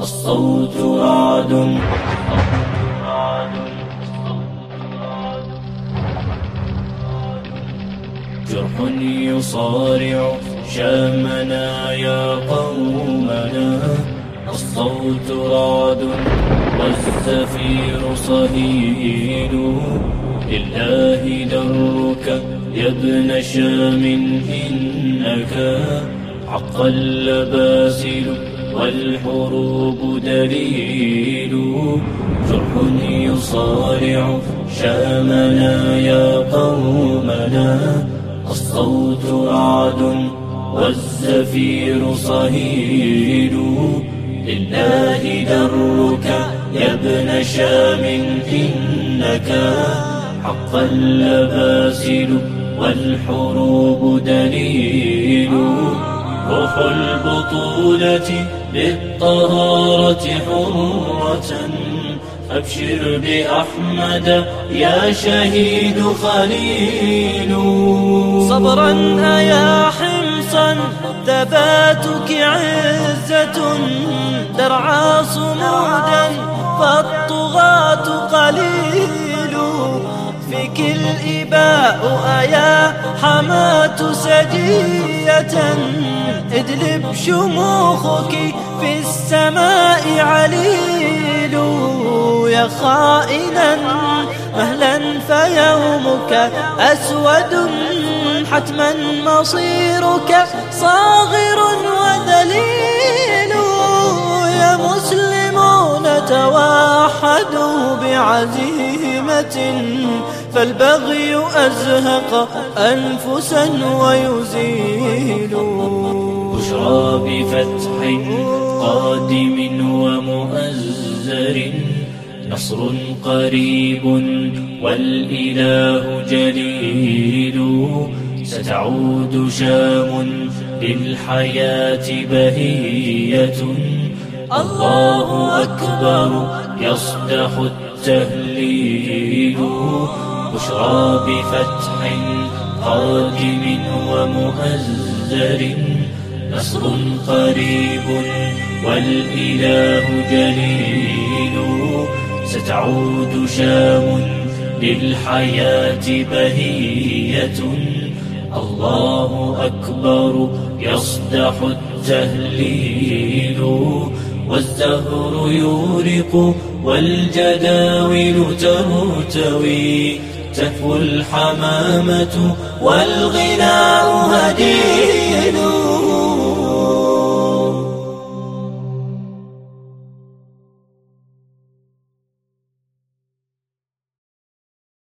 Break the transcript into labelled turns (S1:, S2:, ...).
S1: الصوت رعد. جرح يصارع شامنا يا قومنا. الصوت رعد والزفير صهيل لله درك يا ابن شام إنك حقا لباسل والحروب دليل. جرح يصارع شامنا يا قومنا. الصوت رعد والزفير صهيل. لله درك يا ابن شام إنك حقا لباسل والحروب دليل. روح البطولة بالطهارة حرة. أبشر بأحمد يا شهيد خليل.
S2: صبرا يا حمصا ثباتك عزة. درعا صمودا فالطغاة قليل فيك الإباء أيا حماة سجية. ادلب شموخك في السماء عليل يا خائنا. مهلا فيومك أسود حتما مصيرك صاغر وذليل. يا مسلمون توحدوا بعزيمة فالبغي أزهق أنفسا ويزيل.
S1: بشرى بفتح قادم ومؤزر نصر قريب والإله جليل. ستعود شام للحياة بهية. الله أكبر يصدح التهليل. بشرى بفتح قادم ومؤزر نصر قريب والإله جليل. ستعود شام للحياة بهية. الله أكبر يصدح التهليل. والزهر يورق والجداول ترتوي تهفو الحمامة والغناء هديل